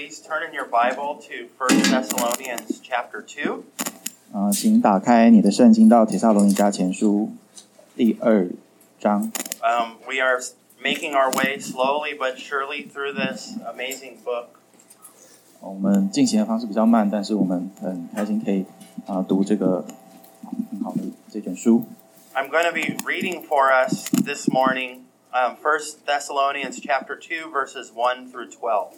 please turn in your Bible to 1 Thessalonians chapter 2. 啊、呃，请打开你的圣经到《帖撒罗尼迦前书》第二章。Um, we are making our way slowly but surely through this amazing book. i'm going to be reading for us this morning um, 1 Thessalonians chapter 2, verses 1 through 12.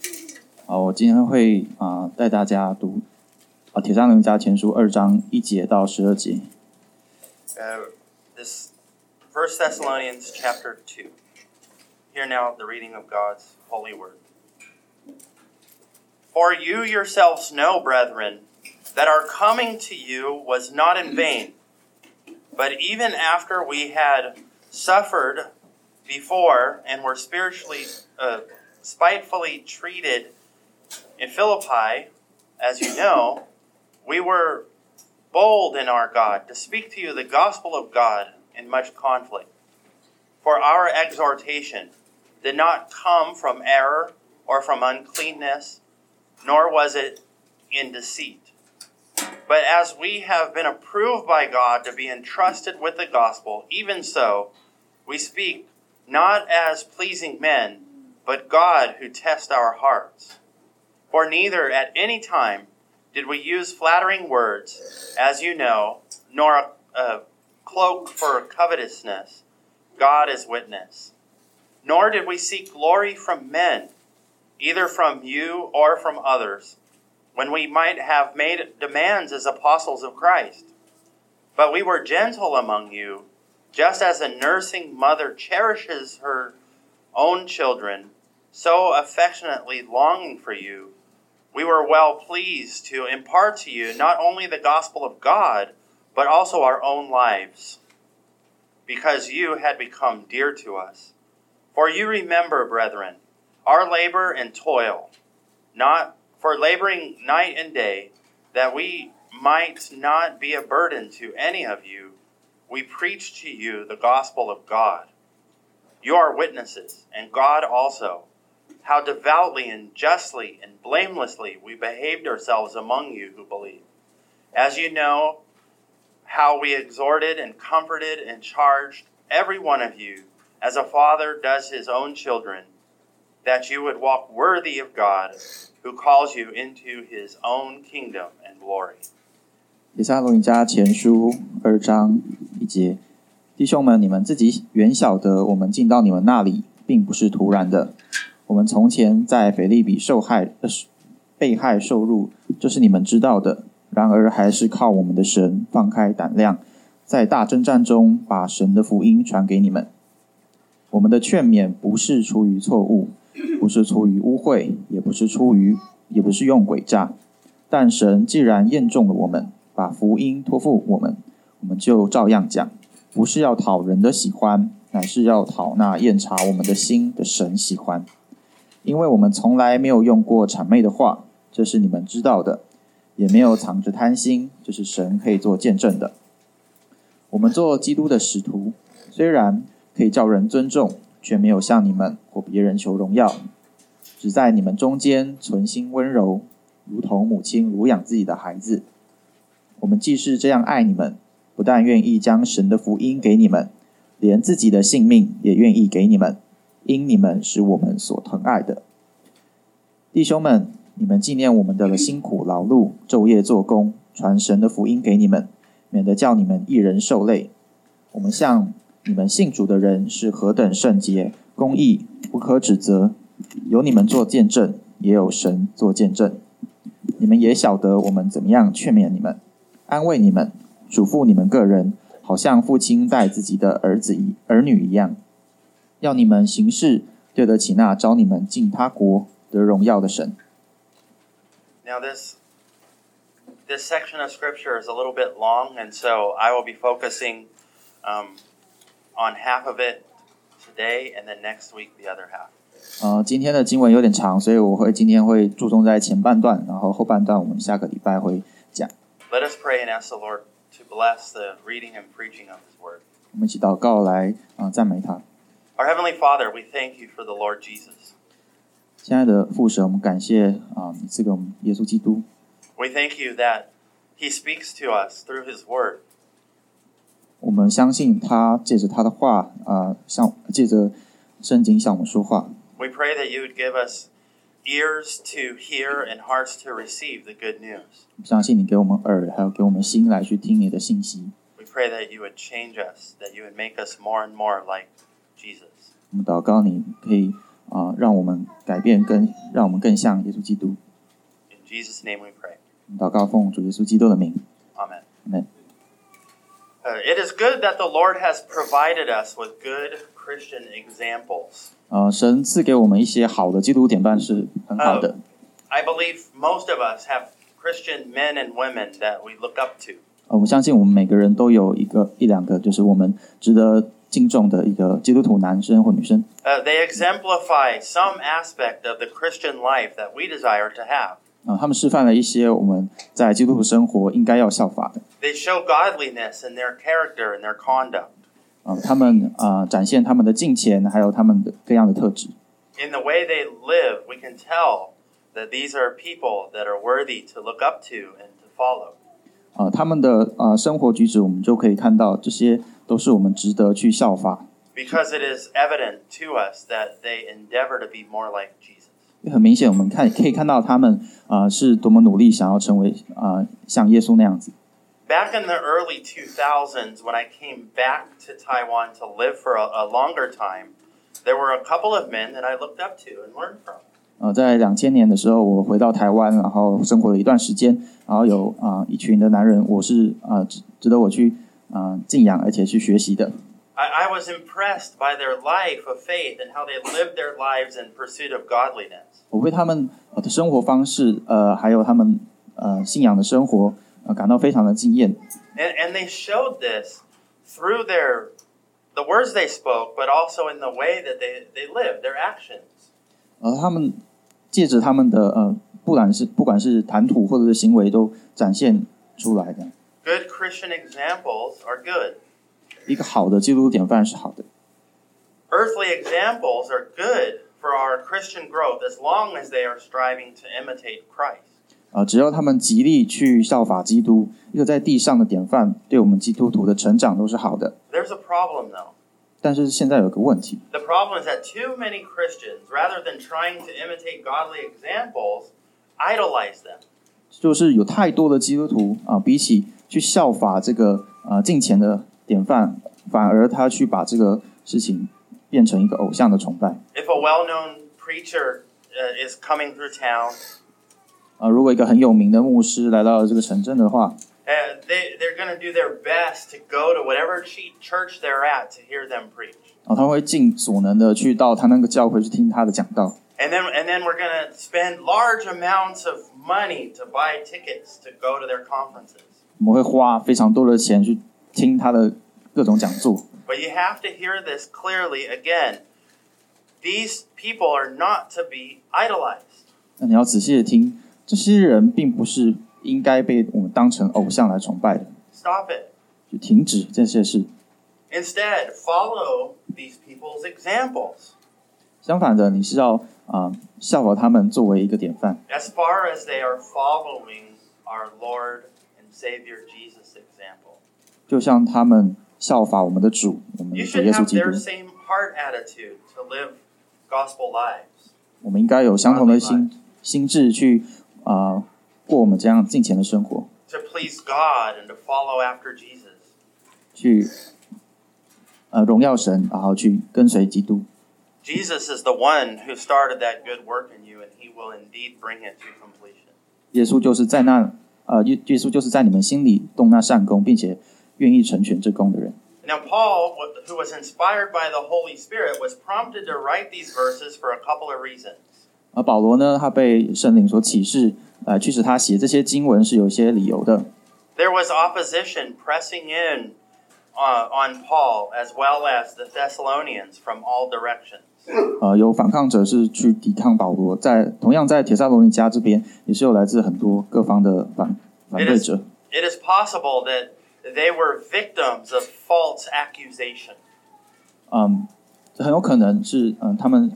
啊、我今天会啊、带大家读啊《铁萨罗尼迦前书》二章一节到十二节。 Uh, this 1 Thessalonians chapter 2. Hear now the reading of God's holy word. For you yourselves know, brethren, that our coming to you was not in vain. But even after we had suffered before and were spiritually, uh, spitefully treated in Philippi, as you know, we were bold in our God to speak to you the gospel of God in much conflict. For our exhortation did not come from error or from uncleanness, nor was it in deceit. But as we have been approved by God to be entrusted with the gospel, even so, we speak not as pleasing men, but God who tests our hearts. For neither at any time did we use flattering words, as you know, nor a, a cloak for covetousness. God is witness. Nor did we seek glory from men, either from you or from others, when we might have made demands as apostles of Christ. But we were gentle among you, just as a nursing mother cherishes her own children, so affectionately longing for you we were well pleased to impart to you not only the gospel of God, but also our own lives, because you had become dear to us. For you remember, brethren, our labor and toil, not for laboring night and day, that we might not be a burden to any of you. We preach to you the gospel of God. You are witnesses, and God also how devoutly and justly and blamelessly we behaved ourselves among you who believe. As you know, how we exhorted and comforted and charged every one of you, as a father does his own children, that you would walk worthy of God, who calls you into his own kingdom and glory. 铁萨罗尼迦前书二章一节，弟兄们，你们自己原晓得，我们进到你们那里，并不是突然的。 我们从前在腓利比受害、呃、被害受辱，这是你们知道的。然而，还是靠我们的神放开胆量，在大征战中把神的福音传给你们。我们的劝勉不是出于错误，不是出于污秽，也不是出于，也不是用诡诈。但神既然验中了我们，把福音托付我们，我们就照样讲，不是要讨人的喜欢，乃是要讨那验察我们的心的神喜欢。因为我们从来没有用过谄媚的话，这是你们知道的；也没有藏着贪心，这是神可以做见证的。我们做基督的使徒，虽然可以叫人尊重，却没有向你们或别人求荣耀，只在你们中间存心温柔，如同母亲乳养自己的孩子。我们既是这样爱你们，不但愿意将神的福音给你们，连自己的性命也愿意给你们。因你们是我们所疼爱的弟兄们，你们纪念我们的辛苦劳碌，昼夜做工，传神的福音给你们，免得叫你们一人受累。我们向你们信主的人是何等圣洁、公义，不可指责。有你们做见证，也有神做见证。你们也晓得我们怎么样劝勉你们、安慰你们、嘱咐你们个人，好像父亲待自己的儿子一儿女一样。要你们行事对得起那招你们进他国得荣耀的神。 Now this this section of scripture is a little bit long, and so I will be focusing um, on half of it today, and then next week the other half. 呃，今天的经文有点长，所以我会今天会注重在前半段，然后后半段我们下个礼拜会讲。 Let us pray and ask the Lord to bless the reading and preaching of His word. 我们一起祷告来啊、呃赞美他。 Our Heavenly Father, we thank you for the Lord Jesus. 亲爱的父神，我们感谢啊，你赐给我们耶稣基督。 We thank you that He speaks to us through His Word. 我们相信他借着他的话啊，向借着圣经向我们说话。 We pray that you would give us ears to hear and hearts to receive the good news. 相信你给我们耳，还有给我们心来去听你的信息。 We pray that you would change us, that you would make us more and more like Jesus. 我们祷告你可以啊，让我们改变更，让我们更像耶稣基督。 In Jesus' name we pray. 我们祷告奉主耶稣基督的名， Amen. 阿门。 Uh, it is good that the Lord has provided us with good Christian examples. 呃，神赐给我们一些好的基督典范是很好的。 I believe most of us have Christian men and women that we look up to. 呃，我相信我们每个人都有一个一两个，就是我们值得 敬重的一个基督徒男生或女生。Uh, they exemplify some aspect of the Christian life that we desire to have. 啊、他们示范了一些我们在基督徒生活应该要效法的。They show godliness in their character and their conduct. 啊、他们啊、展现他们的敬虔，还有他们的各样的特质。In the way they live, we can tell that these are people that are worthy to look up to and to follow. 啊、他们的啊、生活举止，我们就可以看到，这些都是我们值得去效法。Because it is evident to us that they endeavor to be more like Jesus. 很明显，我们看可以看到他们啊、是多么努力想要成为啊、像耶稣那样子。Back in the early 2000s, when I came back to Taiwan to live for a, a longer time, there were a couple of men that I looked up to and learned from. 呃，在两千年的时候，我回到台湾，然后生活了一段时间，然后有啊、一群的男人，我是啊、值值得我去啊、敬仰，而且去学习的。I, I was impressed by their life of faith and how they lived their lives in pursuit of godliness. 我为他们呃的生活方式，呃，还有他们呃信仰的生活，呃，感到非常的惊艳。And, and they showed this through their the words they spoke, but also in the way that they, they lived, their actions. 呃，他们借着他们的呃，不管是不管是谈吐或者是行为，都展现出来的。Good Christian examples are good. 一个好的基督典范是好的， Earthly examples are good for our Christian growth as long as they are striving to imitate Christ. 啊，只要他们极力去效法基督，一个在地上的典范，对我们基督徒的成长都是好的。 There's a problem though. 但是现在有个问题， The problem is that too many Christians, rather than trying to imitate godly examples, idolize them. 就是有太多的基督徒啊，比起 去效法这个呃敬虔的典范，反而他去把这个事情变成一个偶像的崇拜。If a well known preacher uh, is coming through town, 啊，如果一个很有名的牧师来到了这个城镇的话，uh, they, they're going to do their best to go to whatever che- church they're at to hear them preach. 啊，他会尽所能的去到他那个教会去听他的讲道。And then, and then we're going to spend large amounts of money to buy tickets to go to their conferences. 我们会花非常多的钱去听他的各种讲座。But you have to hear this clearly again. These people are not to be idolized. 那你要仔细的听，这些人并不是应该被我们当成偶像来崇拜的，Stop it. 就停止这些事。Instead, follow these people's examples. 相反的，你是要啊、效仿他们作为一个典范，As far as they are following our Lord Savior Jesus' example. 就像他们效法我们的主，我们 You 的 should 耶稣 have 基督 their。same heart attitude to live gospel lives. 我们应该有相同的心心智去啊、过我们这样敬虔的生活， To please God and to follow after Jesus. 去呃荣耀神，然后去跟随基督。 Jesus is the one who started that good work in you, and he will indeed bring it to completion. 耶稣就是在那 呃耶耶稣就是在你们心里动那善功，并且愿意成全这功的人。Now, Paul, wh- who was inspired by the Holy Spirit, was prompted to write these verses for a couple of reasons. 而保罗呢，他被圣灵所启示，呃，驱使他写这些经文是有一些理由的。There was opposition pressing in uh, on Paul as well as the Thessalonians from all directions. 呃，有反抗者是去抵抗保罗，在同样在铁萨罗尼加这边也是有来自很多各方的反反对者。It is possible that they were victims of false accusation. 嗯，很有可能是嗯、他们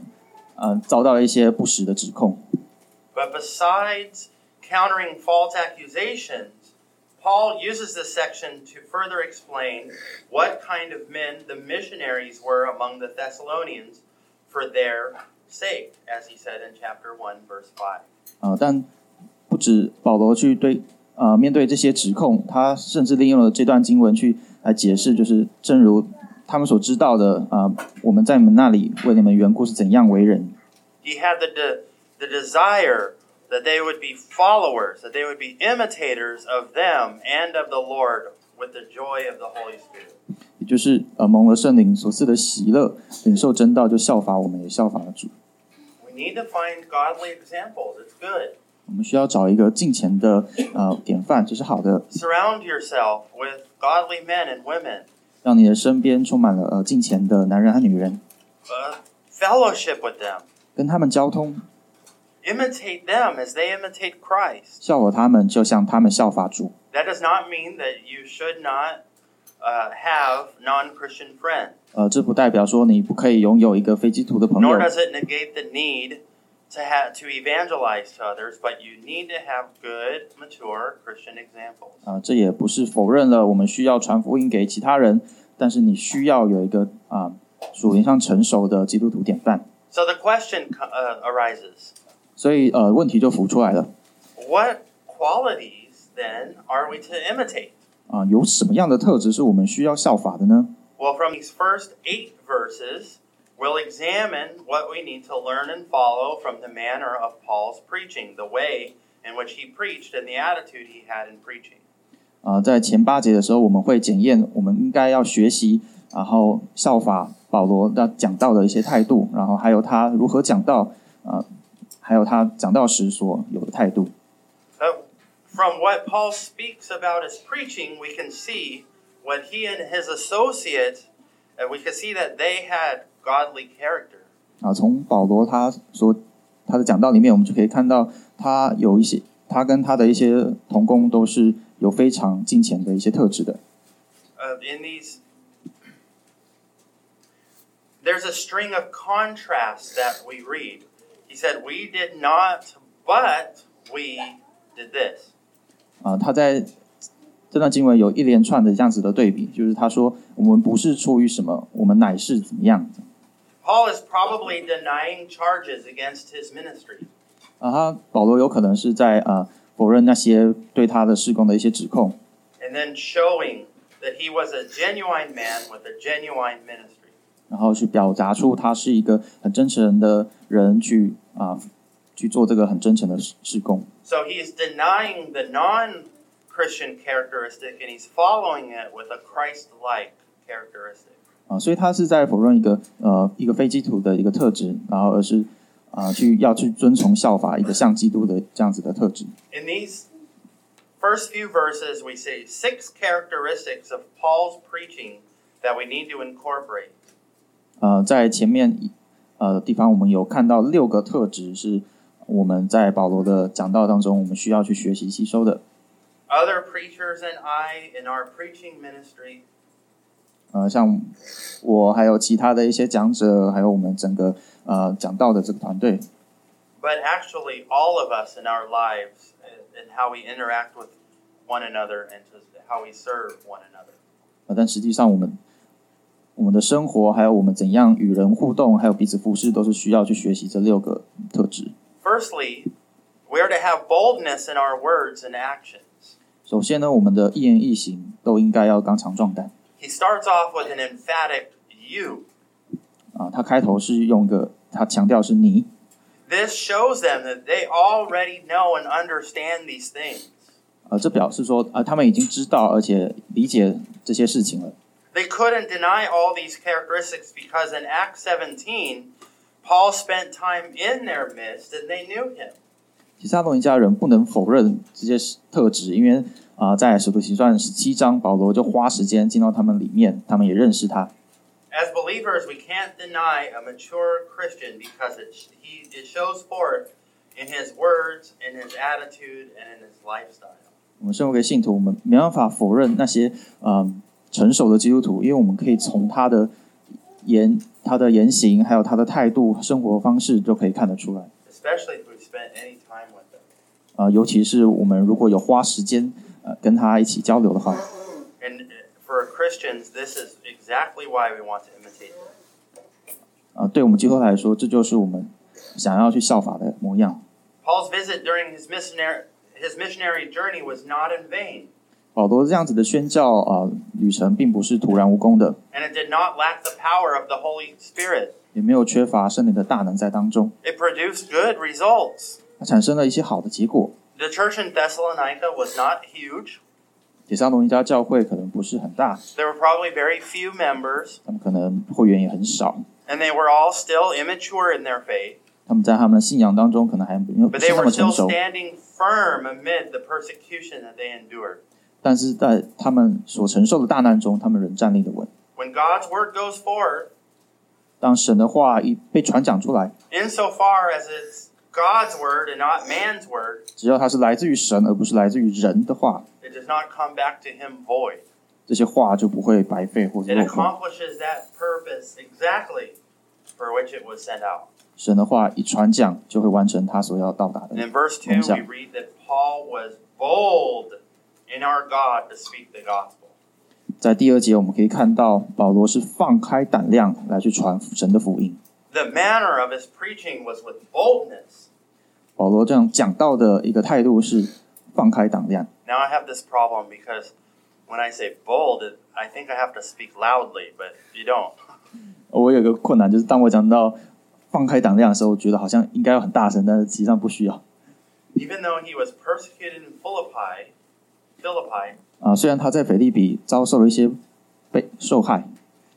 嗯遭到了一些不实的指控。But besides countering false accusations, Paul uses this section to further explain what kind of men the missionaries were among the Thessalonians for their sake, as he said in chapter 1, verse 5. 呃，但不止保罗去对呃面对这些指控，他甚至利用了这段经文去来解释，就是正如他们所知道的，呃，我们在你们那里为你们缘故是怎样为人。 He had the, de- the desire that they would be followers, that they would be imitators of them and of the Lord with the joy of the Holy Spirit. 也就是呃蒙了圣灵所赐的喜乐，领受真道就效法我们，也效法了主。 We need to find godly examples. It's good. 我们需要找一个敬虔的呃典范，这是好的， Surround yourself with godly men and women. 让你的身边充满了呃敬虔的男人和女人， Uh, fellowship with them. 跟他们交通， Imitate them as they imitate Christ. 效法他们，就像他们效法主。 That does not mean that you should not uh, have non Christian friends, 呃，这不代表说你不可以拥有一个非基督徒的朋友 nor，does it negate the need to, have, to evangelize to others, but you need to have good, mature Christian examples. 啊、这也不是否认了我们需要传福音给其他人，但是你需要有一个啊、属灵上成熟的基督徒典范。 So the question co- uh, arises 所以呃，问题就浮出来了 what qualities then are we to imitate? 啊、有什么样的特质是我们需要效法的呢？Well, from these first eight verses, we'll examine what we need to learn and follow from the manner of Paul's preaching, the way in which he preached, and the attitude he had in preaching. 啊、在前八节的时候，我们会检验我们应该要学习，然后效法保罗的讲道的一些态度，然后还有他如何讲道，啊、还有他讲道时所有的态度。But from what Paul speaks about his preaching, we can see what he and his associates, uh, we can see that they had godly character. 啊，从保罗他所他的讲道里面，我们就可以看到他有一些，他跟他的一些同工都是有非常敬虔的一些特质的。 uh, in these there's a string of contrasts that we read he said we did not but we did this 啊，他在这段经文有一连串的这样子的对比，就是他说我们不是出于什么，我们乃是怎么样 paul is probably denying charges against his ministry 啊，他保罗有可能是在啊否认那些对他的施工的一些指控，and then showing that he was a genuine man with a genuine ministry 然后去表达出他是一个很真诚的人去啊去做这个很真诚的施施工。so he is denying the non-christian characteristic and he's following it with a christ-like characteristic 啊，所以他是在否认一个呃一个非基督徒的一个特质，然后而是啊去要去遵从效法一个像基督的这样子的特质。In these first few verses, we see six characteristics of Paul's preaching that we need to incorporate. 呃，在前面呃地方我们有看到六个特质是我们在保罗的讲道当中我们需要去学习吸收的。Other preachers and I, in our preaching ministry, 呃，像我还有其他的一些讲者，还有我们整个呃讲道的这个团队，but actually all of us in our lives and how we interact with one another and just how we serve one another. 呃，但实际上我们我们的生活，还有我们怎样与人互动，还有彼此服侍，都是需要去学习这六个特质。Firstly, we are to have boldness in our words and actions. 首先呢，我们的一言一行都应该要刚强壮胆 He starts off with an emphatic you. 啊。他开头是用一个，他强调是你 This shows them that they already know and understand these things. 呃，这表示说，呃，他们已经知道而且理解这些事情了。 They couldn't deny all these characteristics because in Acts 17, Paul spent time in their midst and they knew him. 其实阿罗尼家人不能否认这些特质，因为啊、在使徒行传十七章，保罗就花时间进到他们里面，他们也认识他。 As believers, we can't deny a mature Christian because it, he, it shows forth in his words, in his attitude, and in his lifestyle. 我们身为一个信徒，我们没办法否认那些嗯、成熟的基督徒，因为我们可以从他的 言、他的言行，还有他的态度、生活方式，都可以看得出来。啊、尤其是我们如果有花时间呃跟他一起交流的话，And uh, for Christians, this is exactly why we want to imitate them. 啊、对我们基督徒来说，这就是我们想要去效法的模样。Paul's visit during his missionary his missionary journey was not in vain, 保罗这样子的宣教啊、旅程，并不是徒然无功的， and it did not lack the power of the Holy Spirit. 也没有缺乏圣灵的大能在当中， It produced good results. 它产生了一些好的结果。 The church in Thessalonica was not huge. 铁沙罗尼迦教会可能不是很大， There were probably very few members, 他们可能会员也很少， and they were all still immature in their faith, 他们在他们的信仰当中可能还没有不 but 是 they 那 were 么 still 成熟， standing firm amid the persecution that they endured. 但是在他们所承受的大难中，他们仍站立的稳。 When God's word goes forward, 当神的话一被传讲出来， insofar as it's God's word and not man's word, 只要它是来自于神而不是来自于人的话， it does not come back to him void. 这些话就不会白费或者 It 落空。 accomplishes that purpose exactly for which it was sent out. 神的话一传讲，就会完成他所要到达 And 的。 in verse 2, we read that Paul was bold in our God to speak the gospel. 在第二节，我们可以看到保罗是放开胆量来去传神的福音。 The manner of his preaching was with boldness. 保罗这样讲到的一个态度是放开胆量。 Now, I have this problem because when I say bold, it, I think I have to speak loudly, but you don't. 我有一个困难，就是当我讲到放开胆量的时候，我觉得好像应该要很大声，但是实际上不需要。 Even though he was persecuted in Philippi, Philippi, 啊、虽然他在腓利比遭受了一些被受害，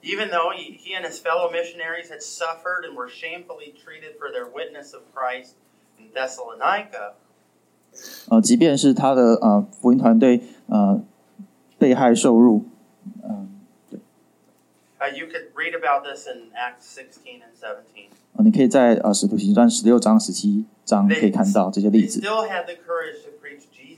even though he, he and his fellow missionaries had suffered and were shamefully treated for their witness of Christ in Thessalonica, 呃，即便是他的呃福音团队呃被害受辱，嗯、 uh, you could read about this in Acts 16 and 17. 呃你可以在呃使徒行传十六章、十七章可以看到这些例 They 子， still had the courage to preach Jesus and with boldness.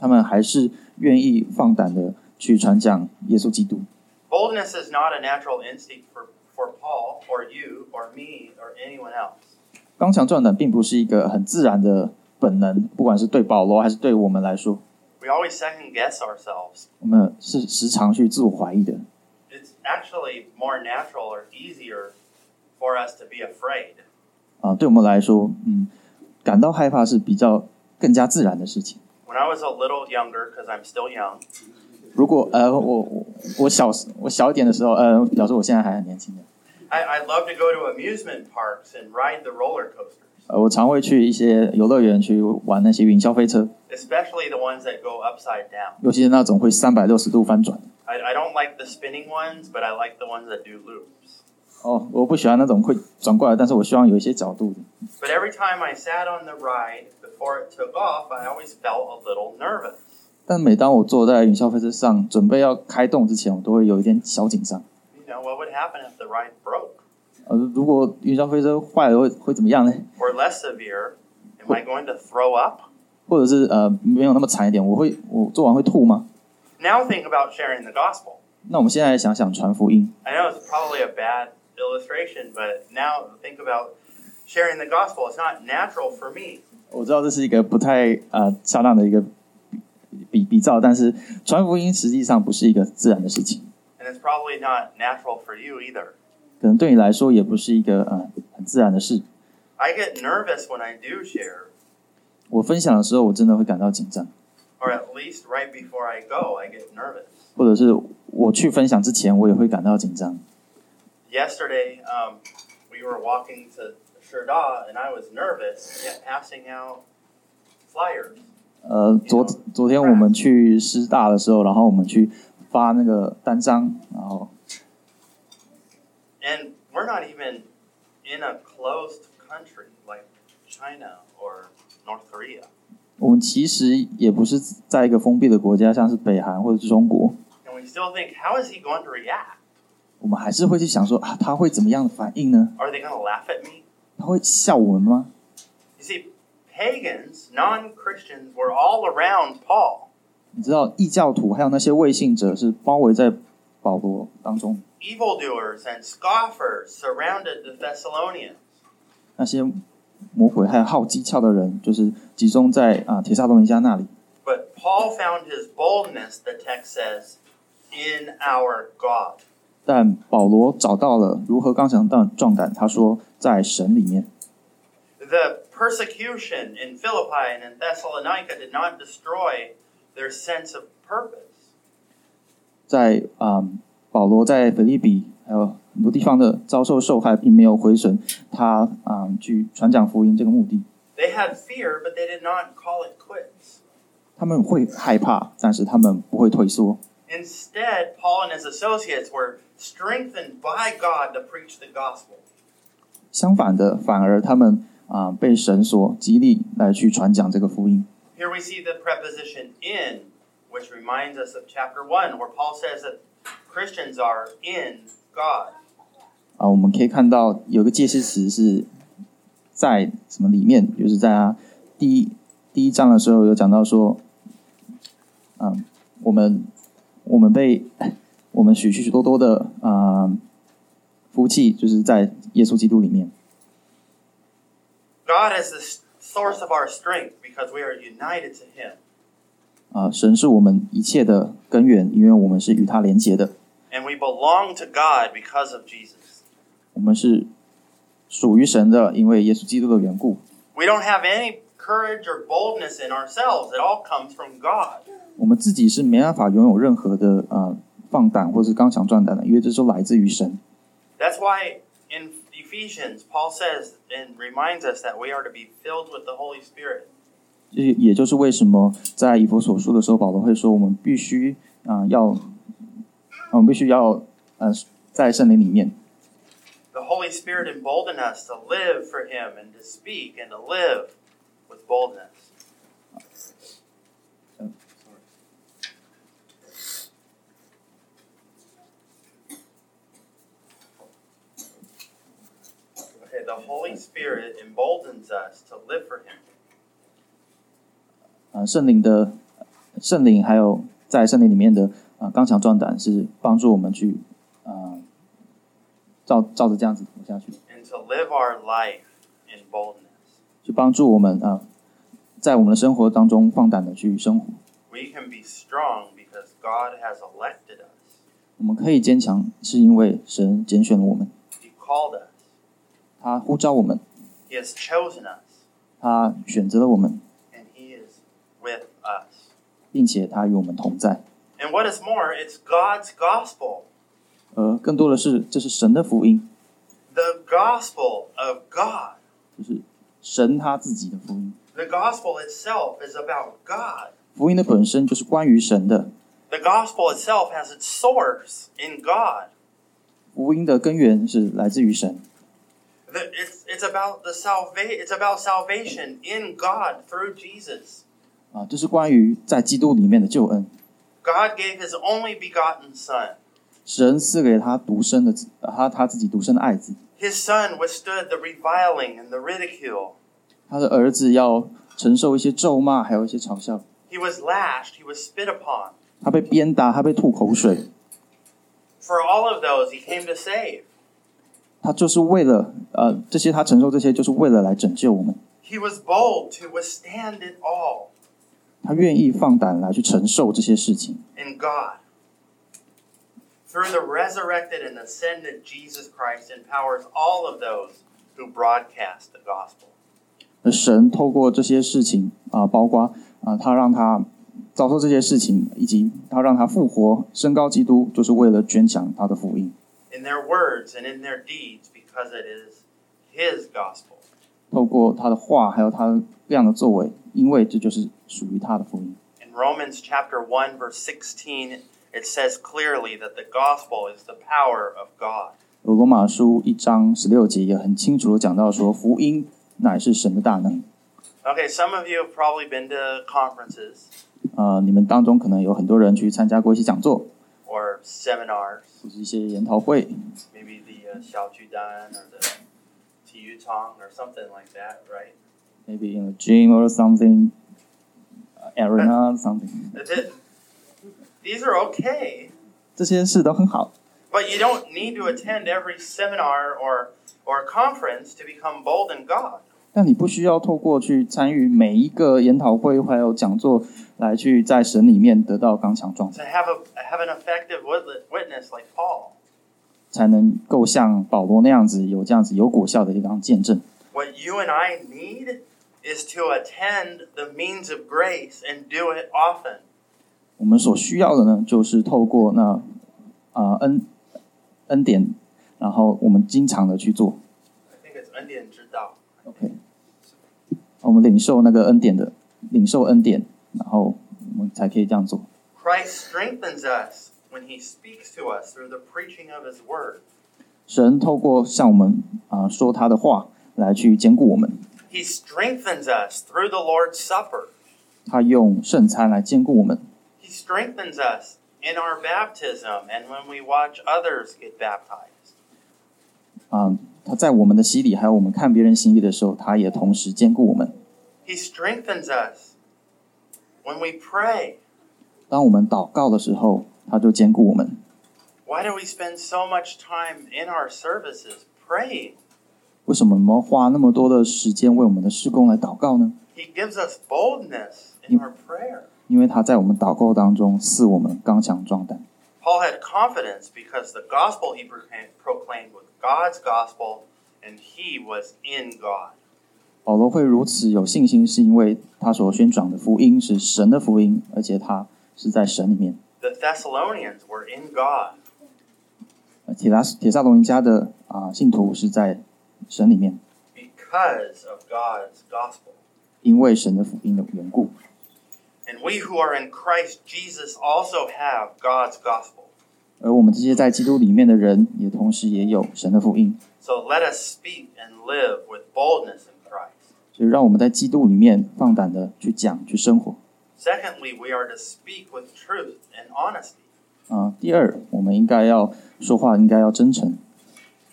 他们还是愿意放胆的去传讲耶稣基督。Boldness is not a natural instinct for, for Paul or you or me or anyone else. 刚强壮胆并不是一个很自然的本能，不管是对保罗还是对我们来说，We always second guess ourselves. 我们是时常去自我怀疑的。It's actually more natural or easier for us to be afraid. 啊、对我们来说，嗯，感到害怕是比较更加自然的事情。When I was a little younger, because I'm still young, 如果呃，我我我小我小一点的时候，呃，表示我现在还很年轻的， I, I love to go to amusement parks and ride the roller coasters, 呃，我常会去一些游乐园去玩那些云霄飞车， especially the ones that go upside down. 尤其是那种会三百六十度翻转的。 I, I don't like the spinning ones, but I like the ones that do loops. 哦，我不喜欢那种会转过来，但是我希望有一些角度的。But every time I sat on the ride before it took off, I always felt a little nervous. 但每当我坐在云霄飞车上准备要开动之前，我都会有一点小紧张。You know, what would happen if the ride broke? 呃，如果云霄飞车坏了会会怎么样呢？Or less severe, am I going to throw up? 或者是呃没有那么惨一点，我会我做完会吐吗？Now think about sharing the gospel. 那我们现在想想传福音，I know it's probably a bad illustration, but now think about sharing the gospel. It's not natural for me. 我知道这是一个不太呃恰当的一个比比照，但是传福音实际上不是一个自然的事情， And it's probably not natural for you either. 可能对你来说也不是一个呃很自然的事。 I get nervous when I do share, 我分享的时候，我真的会感到紧张， or at least right before I go, I get nervous. 或者是我去分享之前，我也会感到紧张。 yesterday um, we were walking to Shida, and I was nervous, yet passing out flyers. Uh, 呃，昨昨天我们去师大的时候，然后我们去发那个单张，然后。And we're not even in a closed country like China or North Korea. 我们其实也不是在一个封闭的国家，像是北韩或者是中国。And we still think, how is he going to react? 我们还是会去想说啊，他会怎么样的反应呢？Are they going to laugh at me? 他会笑我们吗？You see, pagans, non Christians, were all around Paul. 你知道异教徒还有那些未信者是包围在保罗当中，evildoers and scoffers surrounded the Thessalonians. 那些魔鬼还有好讥诮的人，就是集中在啊铁萨罗尼迦那里。But Paul found his boldness, the text says, in our God. 但保罗找到了如何刚强壮壮胆。他说，在神里面，The persecution in Philippi and in Thessalonica did not destroy their sense of purpose. 在啊、保罗在腓利比还有很多地方的遭受受害，并没有毁损他啊、去传讲福音这个目的。They had fear, but they did not call it quits. 他们会害怕，但是他们不会退缩。Instead, Paul and his associates were strengthened by God to preach the gospel. 相反的，反而他们啊、被神所激励来去传讲这个福音。 Here we see the preposition in, which reminds us of chapter 1, where Paul says that Christians are in God. 啊，我们可以看到有个介系词是在什么里面，就是在他第一第一章的时候有讲到说，嗯，我们 我们被我们许许许多多的啊、福气，就是在耶稣基督里面。God is the source of our strength because we are united to Him. 啊、神是我们一切的根源，因为我们是与他连结的，And we belong to God because of Jesus. 我们是属于神的，因为耶稣基督的缘故。We don't have any courage or boldness in ourselves, it all comes from God. 我们自己是没办法拥有任何的啊、放胆或是刚强壮胆的，因为这都来自于神。 That's why in Ephesians, Paul says and reminds us that we are to be filled with the Holy Spirit. 这也就是为什么在以弗所书的时候，保罗会说，我们必须啊、要，我们必须要呃在圣灵里面， The Holy Spirit embolden us to live for Him and to speak and to live with boldness. Okay, the Holy Spirit emboldens us to live for Him. 啊、圣灵的圣灵还有在圣灵里面的啊、刚强壮胆，是帮助我们去啊、照照着这样子活下去， and to live our life in boldness. 去帮助我们啊、在我们的生活当中放胆的去生活。We can be strong because God has elected us. 我们可以坚强，是因为神拣选了我们，He called us. 他呼召我们，He has chosen us. 他选择了我们，And He is with us. 并且他与我们同在。And what is more, it's God's gospel. 而更多的是，这是神的福音，The gospel of God. 就是神他自己的福音。 The gospel itself is about God. 福音的本身就是关于神的， The gospel itself has its source in God. 福音的根源是来自于神。 The- It's, it's about the salva- It's about salvation in God through Jesus. 啊，这是关于在基督里面的救恩。 God gave His only begotten Son. 神赐给他独生的子，呃他他自己独生的爱子， His Son withstood the reviling and the ridicule. 他的儿子要承受一些咒骂，还有一些嘲笑。 He was lashed. He was spit upon. 他被鞭打，他被吐口水， For all of those, He came to save. 他就是为了呃这些，他承受这些，就是为了来拯救我们。 He was bold to withstand it all 他愿意放胆来去承受这些事情。 in God. Through the resurrected and ascended Jesus Christ empowers all of those who broadcast the gospel. 而神透过这些事情啊、包括啊、他让他遭受这些事情，以及他让他复活、升高基督，就是为了宣讲他的福音。 in their words and in their deeds because it is his gospel. 透过他的话，还有他这样的作为，因为这就是属于他的福音。 In Romans chapter 1 verse 16 it says clearly that the gospel is the power of God. 而罗马书一章十六节也很清楚的讲到说，福音乃是神的大能。 Okay, some of you have probably been to conferences 啊，你们当中可能有很多人去参加过一些讲座， or seminars, 或是一些研讨会， maybe the uh, Xiao Judan or the Tiu Tong or something like that, right? maybe in a gym or something, uh, arena something， Th- These are okay, 这些事都很好。 But you don't need to attend every seminar or, or conference to become bold in God. 但你不需要透过去参与每一个研讨会还有讲座，来去在神里面得到刚强壮 To have, a, have an effective wit- witness like Paul. 才能够像保罗那样子有这样子有果效的一张见证。 What you and I need is to attend the means of grace and do it often. 我们所需要的呢，就是透过那啊、呃恩恩典，然后我们经常的去做。Think it's 恩典之道. OK，我们领受那个恩典的，领受恩典，然后我们才可以这样做。Christ strengthens us when he speaks to us through the preaching of his word. 神透过向我们啊、说他的话来去兼顾我们，He strengthens us through the Lord's Supper. 他用圣餐来兼顾我们 strengthens us in our baptism and when we watch others get baptized. 啊、他在我们的洗礼，还有我们看别人洗礼的时候，他也同时兼顾我们。 He strengthens us when we pray. 当我们祷告的时候，他就兼顾我们。 Why do we spend so much time in our services praying? 为什么我们要花那么多的时间为我们的施工来祷告呢？ He gives us boldness in our prayer. 因为他在我们祷告当中赐我们刚强壮胆。Paul had confidence because the gospel he proclaim- proclaimed was God's gospel and he was in God. 保罗会如此有信心，是因为他所宣讲的福音是神的福音，而且他是在神里面。The Thessalonians were in God. 呃铁拉铁萨罗尼迦的啊、信徒是在神里面，because of God's gospel. 因为神的福音的缘故。And we who are in Christ Jesus also have God's gospel. 而我们这些在基督里面的人，也同时也有神的福音。 So let us speak and live with boldness in Christ. 所以让我们在基督里面放胆的去讲、去生活。 Secondly, we are to speak with truth and honesty. 啊、第二，我们应该要说话，应该要真诚。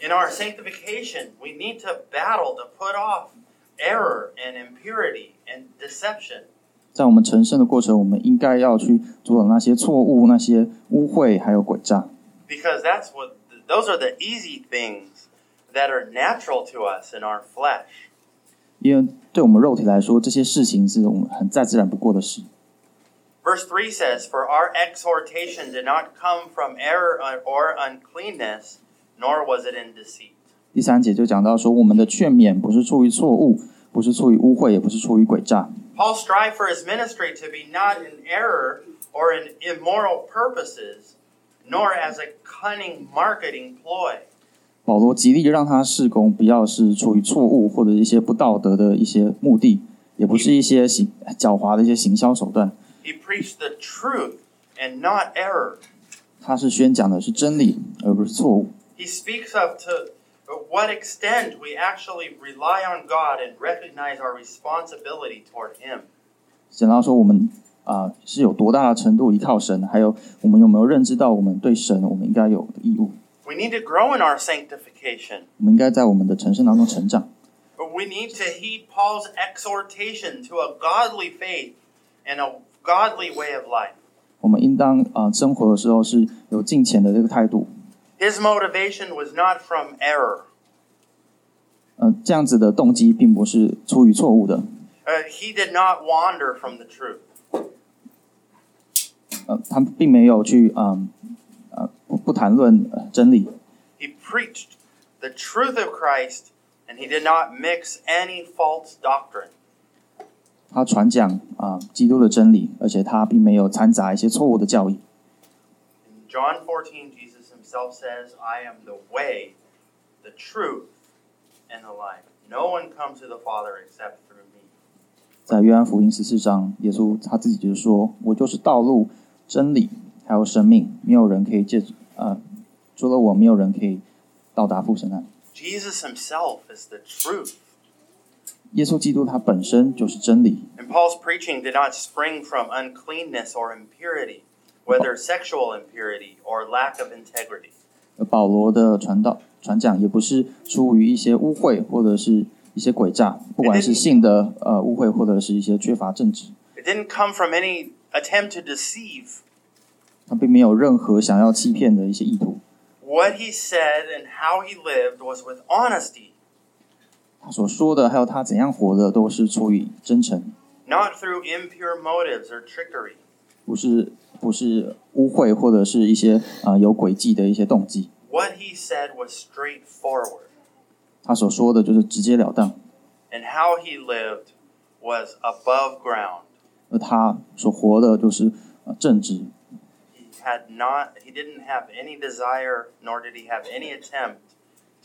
In our sanctification, we need to battle to put off error and impurity and deception. 在我们成圣的过程，我们应该要去阻挡那些错误、那些污秽，还有诡诈。 Because that's what those are the easy things that are natural to us in our flesh. 因为对我们肉体来说，这些事情是我们很再自然不过的事。 Verse 3 says, For our exhortation did not come from error or uncleanness, nor was it in deceit. 第三节就讲到说，我们的劝勉不是出于错误， 不是出于污秽，也不是出于诡诈。Paul strived for his ministry to be not in error or in immoral purposes, nor as a cunning marketing ploy. 保罗极力让他事工不要是出于错误或者一些不道德的一些目的，也不是一些行狡猾的一些行销手段。He preached the truth and not error. 他是宣讲的是真理，而不是错误。He speaks of to what extent we actually rely on God and recognize our responsibility toward Him. 讲到说我们啊、是有多大的程度依靠神，还有我们有没有认知到我们对神我们应该有的义务。 We need to grow in our sanctification. 我们应该在我们的成圣当中成长。 But we need to heed Paul's exhortation to a godly faith and a godly way of life. 我们应当啊、生活的时候是有敬虔的这个态度。 His motivation was not from error. 呃，这样子的动机并不是出于错误的。 Uh, he did not wander from the truth. 呃，他们并没有去嗯呃不不谈论、呃、真理， He preached the truth of Christ and he did not mix any false doctrine. 他传讲啊、基督的真理，而且他并没有掺杂一些错误的教义。 In John 14, Jesus himself says, I am the way, the truth, and the life. No one comes to the Father except through me. 在约翰福音十四章，耶稣他自己就是说：“我就是道路、真理，还有生命，没有人可以借呃，除了我，没有人可以到达父神那里。 Jesus himself is the truth. 耶稣基督他本身就是真理， And Paul's preaching did not spring from uncleanness or impurity, whether sexual impurity or lack of integrity. 而保罗的传道传讲也不是出于一些污秽或者是一些诡诈，不管是性的呃污秽，或者是一些缺乏正直， It didn't come from any attempt to deceive. 他并没有任何想要欺骗的一些意图。 what he said and how he lived was with honesty, 他所说的，还有他怎样活的，都是出于真诚， not through impure motives or trickery. 不是 不是污秽或者是一些啊、呃有诡计的一些动机。What he said was straightforward, 他所说的就是直截了当，and how he lived was above ground. 而他所活的就是呃正直，He had not he didn't have any desire nor did he have any attempt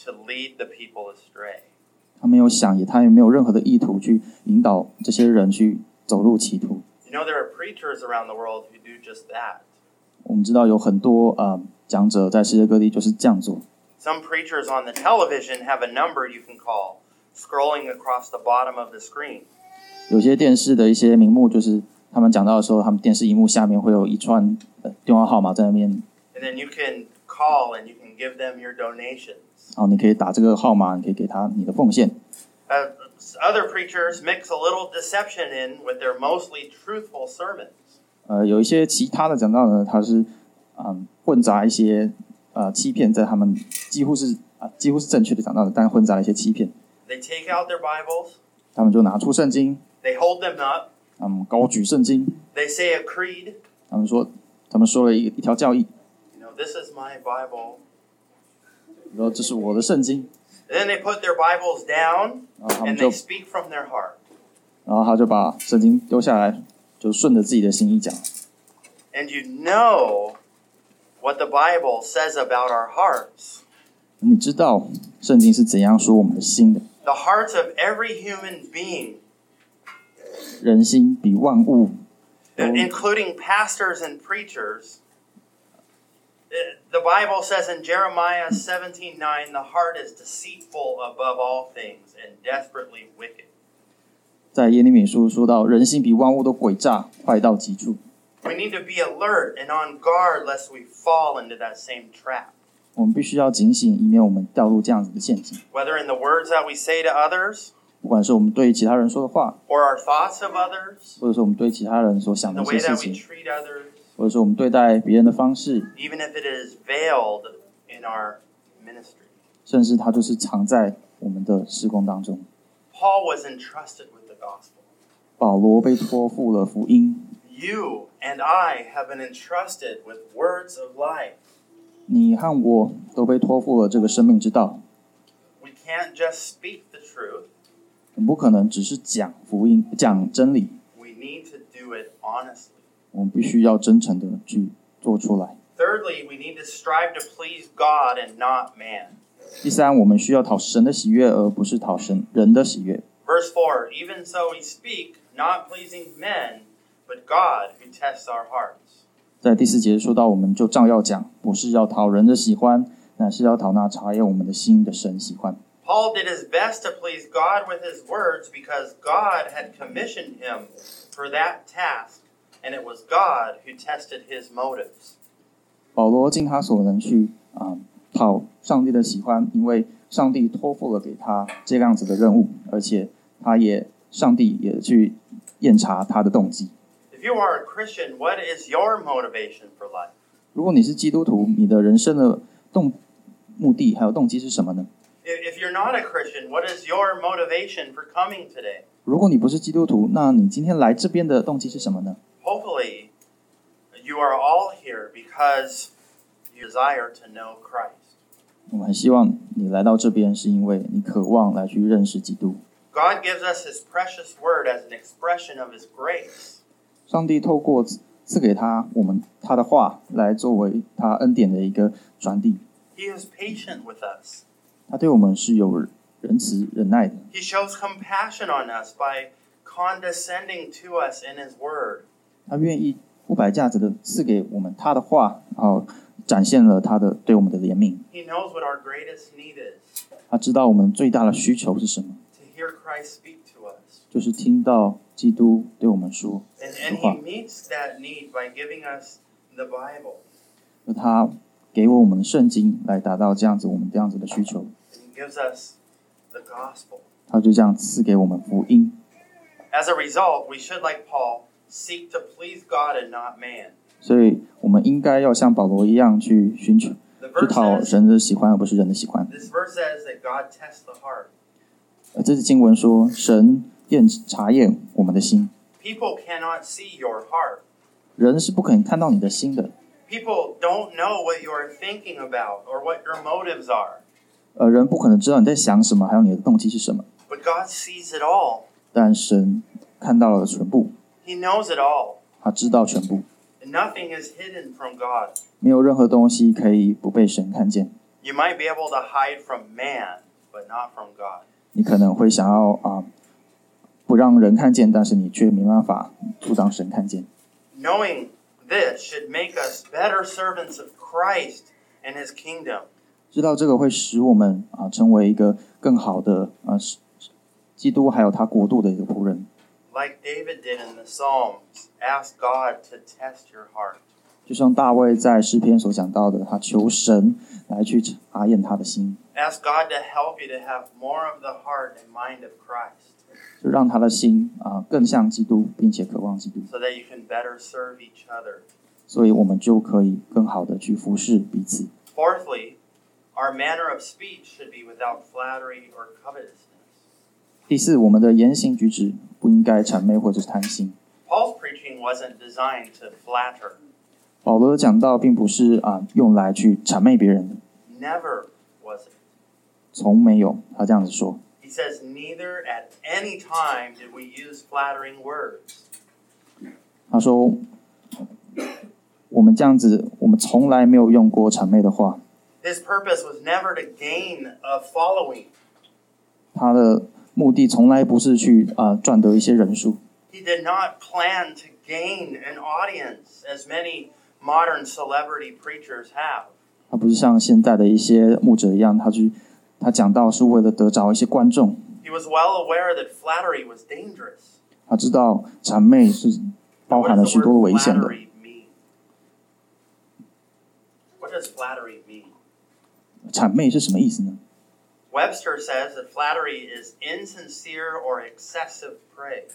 to lead the people astray. 他没有想也他也没有任何的意图去引导这些人去走入歧途。You know there are preachers around the world who do just that. 我们知道有很多呃讲者在世界各地就是这样做。 Some preachers on the television have a number you can call scrolling across the bottom of the screen. 有些电视的一些名目，就是他们讲到的时候，他们电视荧幕下面会有一串呃电话号码在那边， And then you can call and you can give them your donations. 然后你可以打这个号码，你可以给他你的奉献。 Uh, other preachers mix a little deception in with their mostly truthful sermons. 呃，有一些其他的讲道呢，他是嗯混杂一些呃欺骗在他们几乎是啊、几乎是正确的讲道的，但混杂了一些欺骗。They take out their Bibles, 他们就拿出圣经，they hold them up, 他们高举圣经，they say a creed. 他们说他们说了一一条教义，You know, this is my Bible. 说这是我的圣经 then they put their Bibles down 然后他们 and 就 they speak from their heart. 然后他就把圣经丢下来，就顺着自己的心意讲。 And you know what the Bible says about our hearts. 你知道圣经是怎样说我们的心的？ The hearts of every human being, 人心比万物都 including pastors and preachers. Uh, The Bible says in Jeremiah 17:9, the heart is deceitful above all things and desperately wicked. 在耶利米书说到，人心比万物都诡诈，坏到极处。 We need to be alert and on guard lest we fall into that same trap. 我们必须要警醒，以免我们掉入这样子的陷阱。 Whether in the words that we say to others 不管是我们对其他人说的话， or our thoughts of others, 或者是我们对其他人所想 the 的一 way 些 that 事 we 情， treat others, 或者是我们对待别人的方式， even if it is veiled in our ministry. 甚至它就是藏在我们的施工当中。 Paul was entrusted with the gospel. 保罗被托付了福音， You and I have been entrusted with words of life. 你和我都被托付了这个生命之道。 We can't just speak the truth, 我们不可能只是讲福音、讲真理， we need to do it honestly. 我们必须要真诚的去做出来。Thirdly, we need to strive to please God and not man. 第三，我们需要讨神的喜悦，而不是讨神人的喜悦。Verse four, Even so we speak, not pleasing men, but God who tests our hearts. 在第四节说到，我们就照要讲，不是要讨人的喜欢，乃是要讨那查验我们的心的神喜欢。Paul did his best to please God with his words because God had commissioned him for that task, and it was God who tested his motives. 保罗尽他所能去啊、讨上帝的喜欢，因为上帝托付了给他这样子的任务，而且他也上帝也去验查他的动机。 If you are a Christian, what is your motivation for life? 如果你是基督徒，你的人生的动目的还有动机是什么呢？ If if you're not a Christian, what is your motivation for coming today? 如果你不是基督徒，那你今天来这边的动机是什么呢？ Hopefully, you are all here because you desire to know Christ. 我们很希望你来到这边，是因为你渴望来去认识基督。 God gives us His precious word as an expression of His grace. 上帝透过赐赐给他我们他的话，来作为他恩典的一个传递。 He is patient with us. 他对我们是有仁慈忍耐的， He shows compassion on us by condescending to us in His word. 他愿意不摆架子的赐给我们他的话，然后展现了他的对我们的怜悯。He knows what our greatest need is 他知道我们最大的需求是什么，to hear Christ speak to us. 就是听到基督对我们说 And, and 话 He。meets that need by giving us the Bible. 而他给我们的圣经来达到这样子我们这样子的需求，And He gives us the gospel. 他就这样赐给我们福音。As a result, we should, like Paul, seek to please God and not man. 所以，我们应该要像保罗一样去寻求 The 去 verse 讨 says, 神的喜欢，而不是人的喜欢。 this verse says that God tests the heart. 呃，这是经文说，神验查验我们的心， People cannot see your heart. 人是不可能看到你的心的。 People don't know what you are thinking about or what your motives are. 呃，人不可能知道你在想什么，还有你的动机是什么。 But God sees it all. 但神看到了全部， He knows it all. 他知道全部， And nothing is hidden from God. 没有任何东西可以不被神看见。 You might be able to hide from man, but not from God. 你可能会想要啊、不让人看见，但是你却没办法阻挡神看见。 Knowing this should make us better servants of Christ and his kingdom. 知道这个会使我们啊、成为一个更好的啊、是基督还有他国度的一个仆人。 Like David did in the Psalms, ask God to test your heart. 就像大卫在诗篇所讲到的，他求神来去查验他的心， Ask God to help you to have more of the heart and mind of Christ 就让他的心啊、更像基督，并且渴望基督， so that you can better serve each other. 所以我们就可以更好的去服侍彼此。 Fourthly, our manner of speech should be without flattery or covetousness. 第四，我们的言行举止不应该谄媚或者是贪心。Paul's preaching wasn't designed to flatter. 保罗的讲道并不是啊、用来去谄媚别人的，Never was it. 从没有他这样子说。He says, Neither at any time did we use flattering words. 他说，我们这样子，我们从来没有用过谄媚的话。His purpose was never to gain a following. 他的目的从来不是去啊、赚得一些人数，He did not plan to gain an audience, as many modern celebrity preachers have. 他不是像现在的一些牧者一样，他去他讲道是为了得着一些观众。He was well aware that flattery was dangerous. 他知道谄媚是包含了许多的危险的。What does flattery mean? 谄媚是什么意思呢？Webster says that flattery is insincere or excessive praise.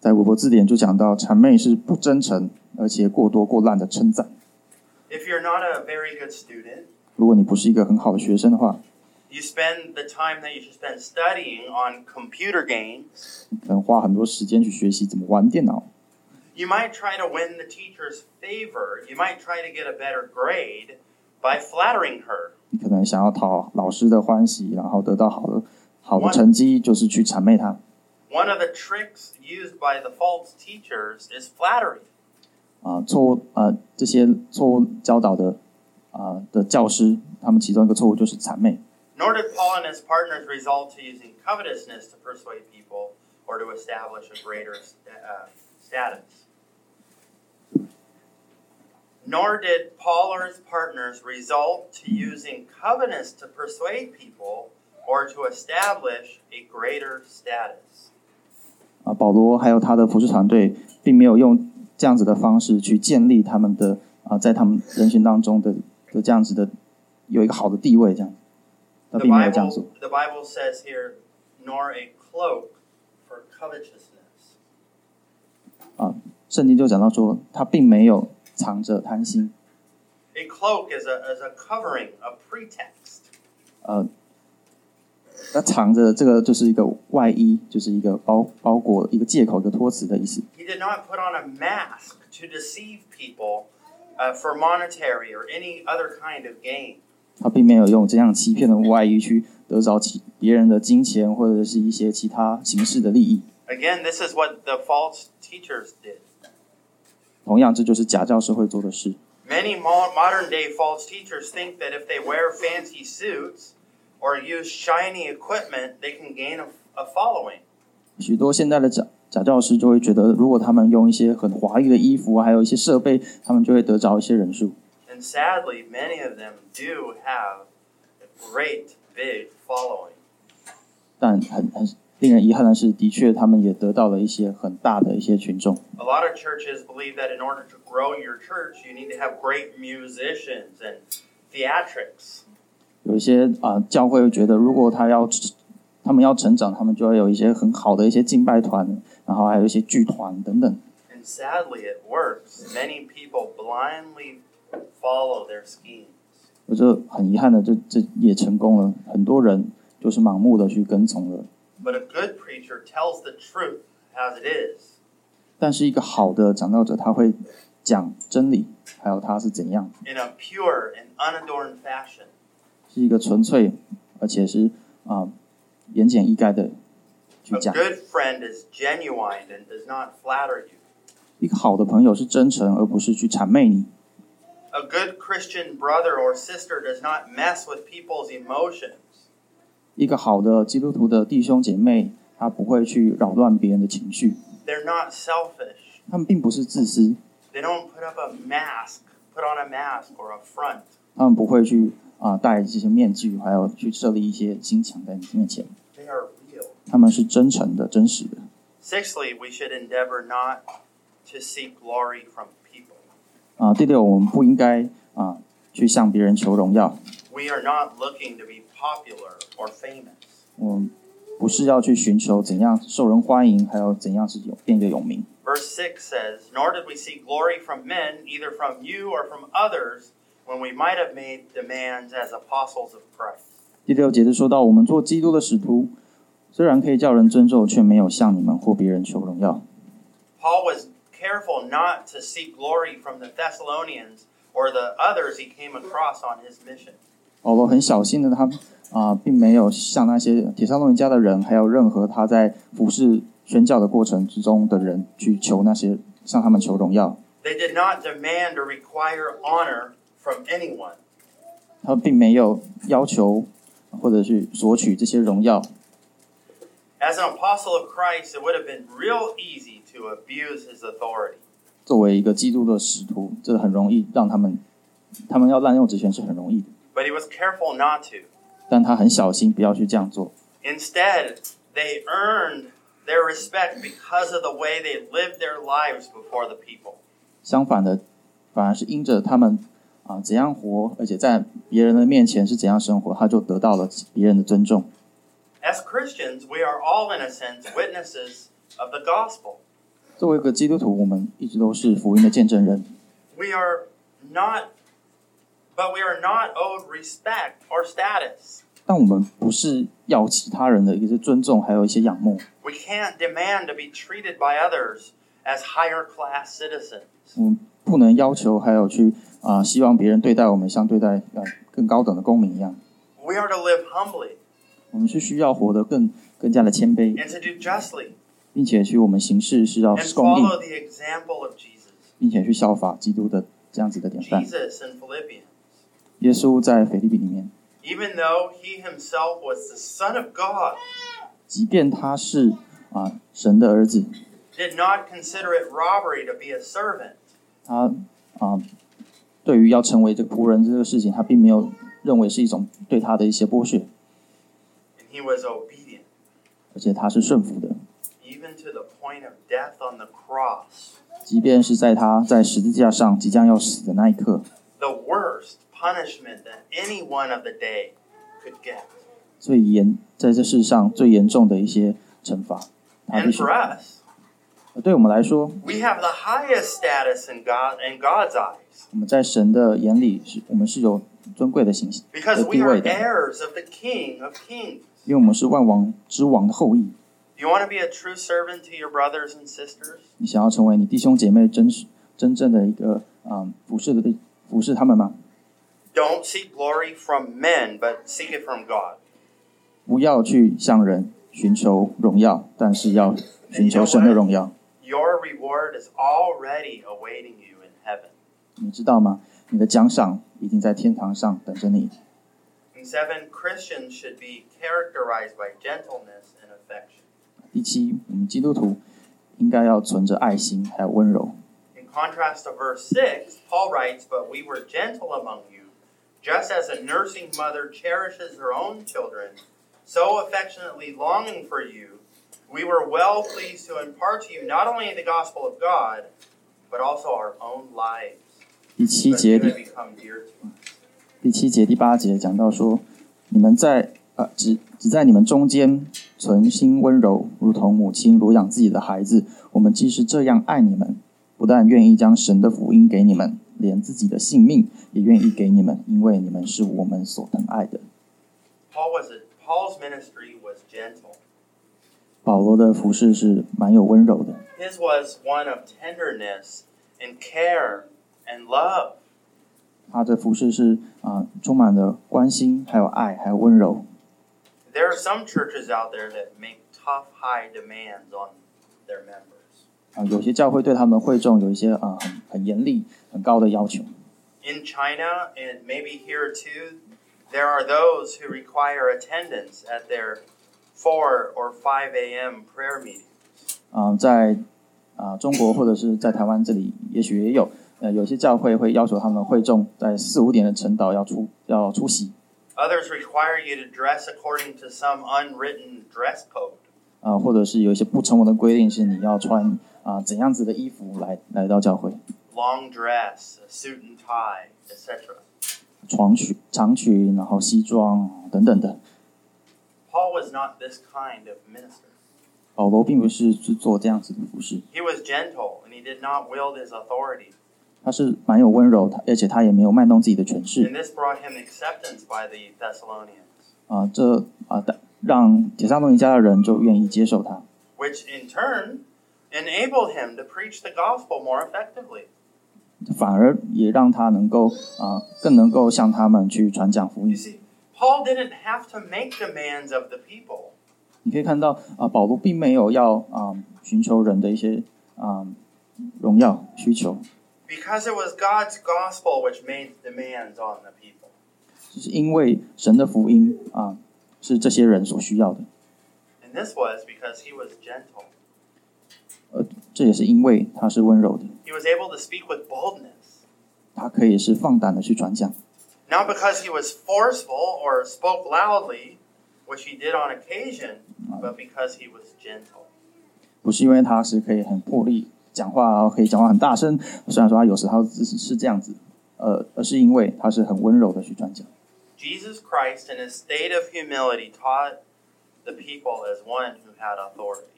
在韦伯字典就讲到，谄媚是不真诚而且过多过滥的称赞。 If you're not a very good student, 如果你不是一个很好的学生的话， you spend the time that you should spend studying on computer games. 你可能花很多时间去学习怎么玩电脑。 You might try to win the teacher's favor. You might try to get a better grade by flattering her. 你可能想要讨老师的欢喜，然后得到好的好的成绩，就是去谄媚他。One of the tricks used by the false teachers is flattery. 啊，错误啊，这些错误教导的啊的教师，他们其中一个错误就是谄媚。Nor did Paul and his partners result to using covetousness to persuade people or to establish a greater uh, status. Nor did Paul or his partners resort to using covenants to persuade people or to establish a greater status. 啊，保罗还有他的服侍团队，并没有用这样子的方式去建立他们的啊，在他们人群当中的的这样子的有一个好的地位，这样，他并没有这样做。The Bible says here, nor a cloak for covetousness. 啊，圣经就讲到说，他并没有藏着贪心，A cloak is a, is a covering, a pretext. 呃，那藏着这个就是一个外衣，就是一个包包裹一个借口一个托词的意思。He did not put on a mask to deceive people uh, for monetary or any other kind of gain. 他并没有用这样欺骗的外衣去得着其别人的金钱或者是一些其他形式的利益。Again, this is what the false teachers did. 同样，这就是假教师会做的事。Many mo- modern day false teachers think that if they wear fancy suits or use shiny equipment, they can gain a, a following. 许多现在的假假教师就会觉得，如果他们用一些很华丽的衣服，还有一些设备，他们就会得着一些人数。And sadly, many of them do have a great big following. 但很很令人遗憾的是，的确他们也得到了一些很大的一些群众。A lot of churches believe that in order to grow your church, you need to have great musicians and theatrics. 有一些啊、教会会觉得，如果他要他们要成长，他们就要有一些很好的一些敬拜团，然后还有一些剧团等等。And sadly, it works. Many people blindly follow their schemes. 而这很遗憾的，这这也成功了，很多人就是盲目的去跟从了。But a good preacher tells the truth as it is. 但是一个好的讲道者，他会讲真理，还有他是怎样， in a pure and unadorned fashion. 是一个纯粹而且是啊、言简意赅的去 A 讲。 good friend is genuine and does not flatter you. 一个好的朋友是真诚，而不是去谄媚你。 A good Christian brother or sister does not mess with people's emotions. 一个好的基督徒的弟兄姐妹，他不会去扰乱别人的情绪，They're not selfish. 他们并不是自私，They don't put up a mask, put on a mask or a front. 他们不会去啊、戴这些面具，还有去设立一些心墙在你面前。They are real. 他们是真诚的、真实的。Sixthly, we should endeavor not to seek glory from people. 啊、第六，我们不应该啊、去向别人求荣耀，We are not looking to be popular or famous. 我们不是要去寻求怎样受人欢迎，还有怎样是有变得有名。 Verse 6 says, Nor did we seek glory from men, either from you or from others, when we might have made demands as apostles of Christ. 第六节就说到，我们做基督的使徒，虽然可以叫人尊重，却没有向你们或别人求荣耀。 Paul was careful not to seek glory from the Thessalonians or the others he came across on his mission. 保罗很小心的，他啊、并没有向那些铁撒罗尼迦的人，还有任何他在服侍宣教的过程之中的人，去求那些向他们求荣耀。They did not demand or require honor from anyone. 他并没有要求或者去索取这些荣耀。As an apostle of Christ, it would have been real easy to abuse his authority. 作为一个基督的使徒，这很容易让他们，他们要滥用职权是很容易的。But he was careful not to. 但他很小心，不要去这样做。 Instead, they earned their respect because of the way they lived their lives before the people. 相反的，反而是因着他们啊怎样活，而且在别人的面前是怎样生活，他就得到了别人的尊重。 As Christians, we are all, in a sense, witnesses of the gospel. 作为一个基督徒，我们一直都是福音的见证人。 We are not, but we are not owed respect or status. 但我们不是要其他人的一些尊重，还有一些仰慕。 We can't demand to be treated by others as higher class citizens. 我们不能要求还有去啊、希望别人对待我们像对待呃更高等的公民一样。 We are to live humbly 我们是需要活得更更加的谦卑， and to do justly 并且去我们行事是要 and 公义， follow the example of Jesus. 并且去效法基督的这样子的典范。 Jesus in Philippians. 耶稣在腓立比里面，Even though he himself was the Son of God, 即便他是啊、神的儿子，did not consider it robbery to be a servant, 他啊、对于要成为这个仆人这个事情，他并没有认为是一种对他的一些剥削，and he was obedient, 而且他是顺服的。even to the point of death on the cross. 即便是在他在十字架上即将要死的那一刻，The worst punishment that anyone of the day could get. 最严在这世上最严重的一些惩罚，他必 And 须 for us, 对我们来说， we have the highest status in God in God's eyes 我们在神的眼里是我们是有尊贵的形象 because 的 we 地 are 位的， heirs of the King of Kings. 因为我们是万王之王的后裔。 Do you want to be a true servant to your brothers and sisters? 你想要成为你弟兄姐妹真实真正的一个嗯服侍的服侍他们吗？ Don't seek glory from men, but seek it from God. 不要去向人寻求荣耀，但是要寻求神的荣耀。 Your reward is already awaiting you in heaven. 你知道吗？你的奖赏已经在天堂上等着你。 And seven, Christians should be characterized by gentleness and affection. 第七，我们基督徒应该要存着爱心还有温柔。 In contrast to verse 6, Paul writes, But we were gentle among you, just as a nursing mother cherishes her own children, so affectionately longing for you, we were well pleased to impart to you not only the gospel of God, but also our own lives, 第七 that 节 you 第 may become dear to us. 第七节第八节讲到说，你们在呃只只在你们中间存心温柔，如同母亲乳养自己的孩子。我们既是这样爱你们，不但愿意将神的福音给你们， 连自己的性命也愿意给你们，因为你们是我们所疼爱的。Paul was a, Paul's ministry was gentle. 保罗的服侍是蛮有温柔的。His was one of tenderness and care and love. 他的服侍是啊、呃，充满了关心，还有爱，还有温柔。There are some churches out there that make tough, high demands on their members. 啊、有些教会对他们会众有一些啊、很很严厉、很高的要求。In China and maybe here too, there are those who require attendance at their four or five a.m. prayer meeting. 啊、在啊、中国或者是在台湾这里，也许也有，呃，有些教会会要求他们会众在四五点的晨祷要出要出席，Others require you to dress according to some unwritten dress code. 啊、或者是有一些不成文的规定是你要穿啊、怎样子的衣服来来到教会，Long dress, a suit and tie, etc. 长裙、长裙，然后西装等等的。Paul was not this kind of minister. 保罗并不是去做这样子的服饰，He was gentle and he did not wield his authority. 他是蛮有温柔，他而且他也没有卖弄自己的权 And 势 this brought him acceptance by the Thessalonians, 啊、这啊、让铁萨罗尼迦的人就愿意接受他，which in turn enabled him to preach the gospel more effectively. 反而也让他能够啊、更能够向他们去传讲福 You 音。 see, Paul didn't have to make demands of the people. 你可以看到啊、保罗并没有要啊、寻求人的一些啊、荣耀需求， Because it was God's gospel which made demands on the people. 就是因为神的福音啊、是这些人所需要的， And this was because he was gentle. 这也是因为他是温柔的，He was able to speak with boldness. 他可以是放胆的去传讲，Not because he was forceful or spoke loudly, which he did on occasion, but because he was gentle. 不是因为他是可以很破例讲话，然后可以讲话很大声，虽然说他有时候是是这样子，呃，而是因为他是很温柔的去传讲。Jesus Christ, in his state of humility, taught the people as one who had authority.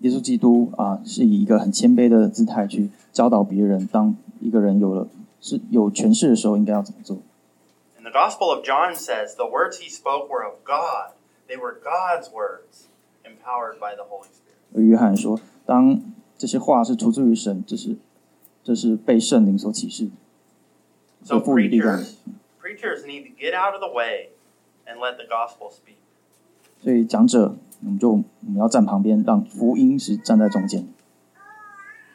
耶稣基督啊、是以一个很谦卑的姿态去教导别人，当一个人有了是有权势的时候，应该要怎么做。And the Gospel of John says the words he spoke were of God. They were God's words, empowered by the Holy Spirit. 而约翰说，当这些话是出自于神，这是这是被圣灵所启示所赋予力量的。preachers, preachers need to get out of the way and let the gospel speak. 所以讲者，我们就我们要站旁边，让福音是站在中间。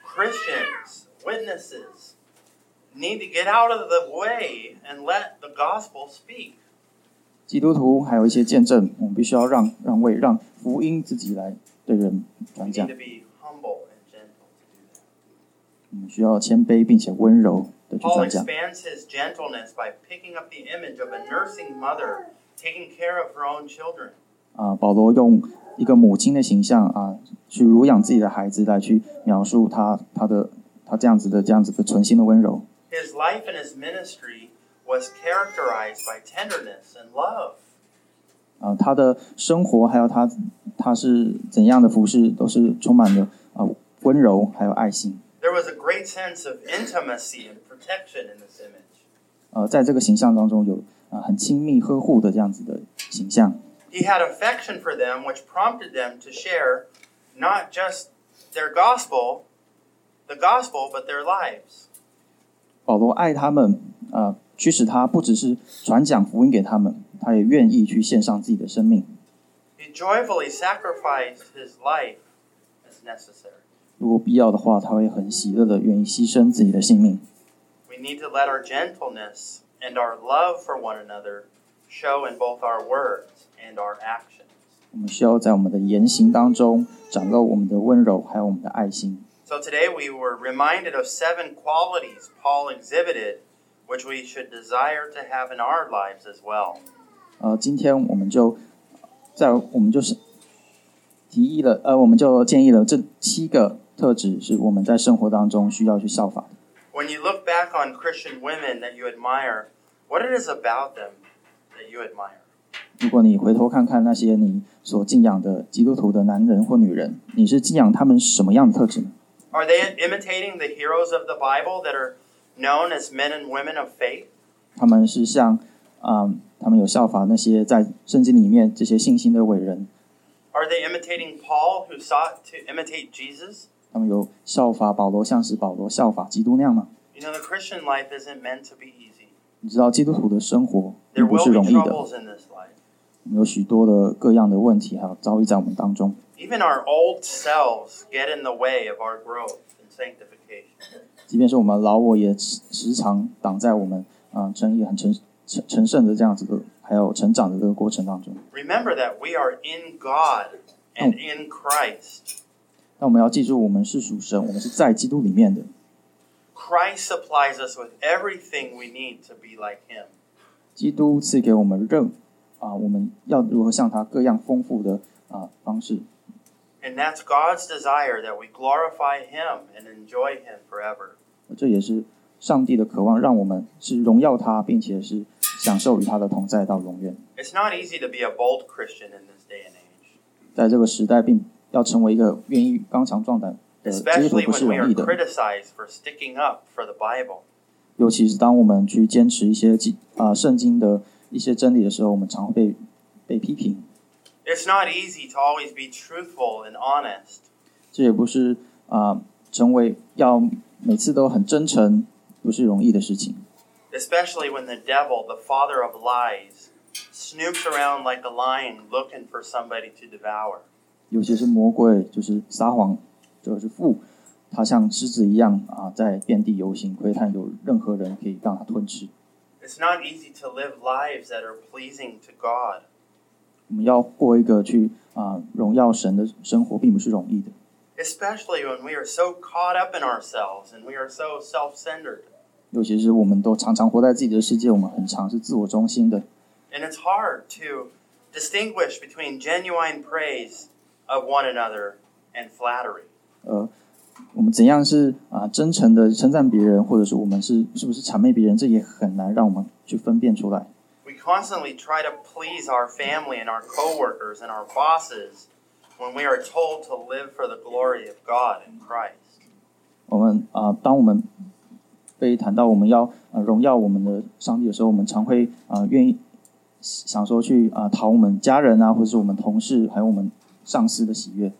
Christians, witnesses, need to get out of the way and let the gospel speak. 基督徒还有一些见证，我们必须要让让位，让福音自己来对人传讲.我们需要谦卑并且温柔的去传讲。expands his gentleness by picking up the image of a nursing mother taking care of her own children. 啊，保罗用一个母亲的形象啊，去乳养自己的孩子，来去描述他他的他这样子的这样子的纯心的温柔。His life and his ministry was characterized by tenderness and love. 啊，他的生活还有他他是怎样的服饰，都是充满了啊温柔还有爱心。There was a great sense of intimacy and protection in this image. 呃，在这个形象当中有啊很亲密呵护的这样子的形象。He had affection for them, which prompted them to share not just their gospel, the gospel, but their lives. 保罗爱他们，啊，驱使他不只是传讲福音给他们，他也愿意去献上自己的生命。 He joyfully sacrificed his life as necessary. 如果必要的话，他会很喜乐的愿意牺牲自己的性命。 We need to let our gentleness and our love for one another show in both our words and our actions. 我们需要在我们的言行当中展露我们的温柔，还有我们的爱心。 So today we were reminded of seven qualities Paul exhibited, which we should desire to have in our lives as well. 呃，今天我们就在我们就是提议了，呃，我们就建议了这七个特质是我们在生活当中需要去效法的。 When you look back on Christian women that you admire, what it is about them that you admire? 如果你回头看看那些你所敬仰的基督徒的男人或女人，你是敬仰他们什么样的特质呢？Are they imitating the heroes of the Bible that are known as men and women of faith? 他们是像啊、他们有效法那些在圣经里面这些信心的伟人，Are they imitating Paul, who sought to imitate Jesus? 他们有效法保罗，像是保罗效法基督那样吗？You know, the Christian life isn't meant to be easy. 你知道基督徒的生活并不是容易的，troubles in this life. 有许多的各样的问题还有遭遇在我们当中。Even our old selves get in the way of our growth and sanctification. 即便是我们老我也时时常挡在我们啊、成一很成成成圣的这样子的，还有成长的这个过程当中。Remember that we are in God and in Christ. 那我们要记住，我们是属神，我们是在基督里面的。Christ supplies us with everything we need to be like Him. 基督赐给我们任啊、我们要如何向他各样丰富的啊、方式。And that's God's desire that we glorify Him and enjoy Him forever. 这也是上帝的渴望，让我们是荣耀他，并且是享受与他的同在到永远。It's not easy to be a bold Christian in this day and age, 在这个时代，并要成为一个愿意刚强壮胆的基督徒不是 when we 容 are 易的。criticized for sticking up for the Bible. 尤其是当我们去坚持一些基啊、圣经的一些真理的时候，我们常会被被批评。It's not easy to always be truthful and honest. 这也不是啊、成为要每次都很真诚，不是容易的事情。especially when the devil, the father of lies, snoops around like a lion looking for somebody to devour. 尤其是魔鬼，就是撒谎，就是父，他像狮子一样啊，在遍地游行，窥探有任何人可以让他吞吃。It's not easy to live lives that are pleasing to God. 我们要过一个去啊荣耀神的生活，并不是容易的。 Especially when we are so caught up in ourselves and we are so self centered. 尤其是我们都常常活在自己的世界，我们很常是自我中心的。 And it's hard to distinguish between genuine praise of one another and flattery. 呃， 我们怎样是啊真诚的称赞别人，或者是我们是是不是谄媚别人，这也很难让我们去分辨出来。We constantly try to please our family and our coworkers and our bosses when we are told to live for the glory of God in Christ. 我们啊、当我们被谈到我们要呃荣耀我们的上帝的时候，我们常会啊、愿意想说去啊、讨我们家人啊，或者是我们同事，还有我们上司的喜悦。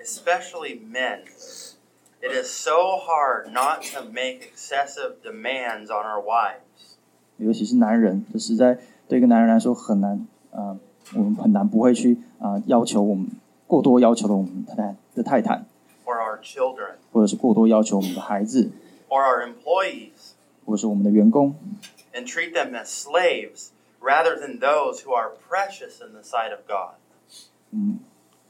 especially men. It is so hard not to make excessive demands on our wives. 尤其是男人，这实在对一个男人来说很难啊、我们很难不会去啊、要求我们过多要求的我们太太的太太， or our children, 或者是过多要求我们的孩子， or our employees, 或者是我们的员工， and treat them as slaves rather than those who are precious in the sight of God. 嗯，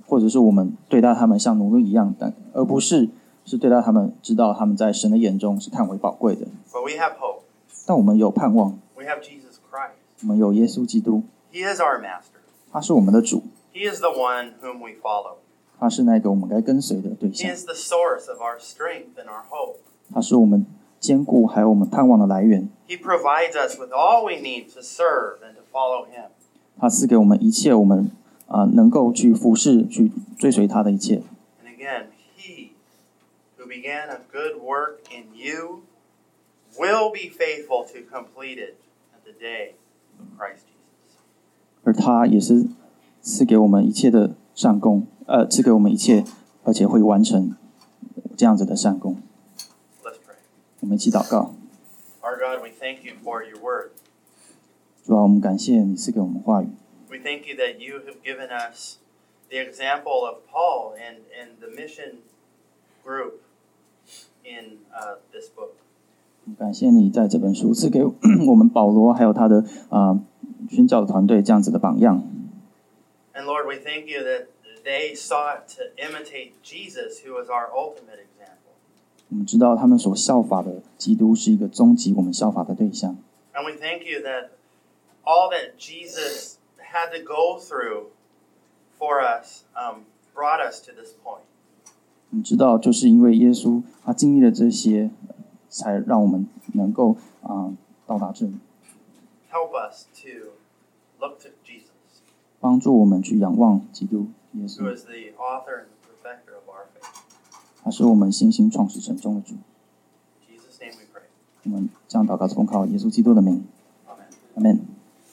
或者是我们对待他们像奴隶一样，但而不是是对待他们知道他们在神的眼中是看为宝贵的。But we have hope. 但我们有盼望，We have Jesus Christ. 我们有耶稣基督，He is our master. 他是我们的主，He is the one whom we follow. 他是那个我们该跟随的对象 He，is the source of our strength and our hope. 他是我们坚固还有我们盼望的来源。He provides us with all we need to serve and to follow Him. 他赐给我们一切，我们啊、能够去服侍、去追随他的一切。And again, He who began a good work in you will be faithful to complete it at the day of Christ Jesus. 而他也是赐给我们一切的善功，呃，赐给我们一切，而且会完成这样子的善功。Let's pray. 我们一起祷告，Our God, we thank you for your word. 主啊，我们感谢你赐给我们话语，We thank you that you have given us the example of Paul and, and the mission group in uh, this book. 我们感谢你在这本书赐给我们保罗还有他的啊、宣教团队这样子的榜样。 And Lord, we thank you that they sought to imitate Jesus, who is our ultimate example. 我们知道他们所效法的基督是一个终极我们效法的对象。 And we thank you that all that Jesus had to go through for us um, brought us to this point. 我们知道，就是因为耶稣他经历了这些，才让我们能够啊、到达这里， Help us to look to Jesus, 帮助我们去仰望基督耶 who 稣， is the author and the perfecter of our faith.他是我们信心创始成终的主。 In Jesus' name we pray. 我们这样祷告，奉靠耶稣基督的名，阿门。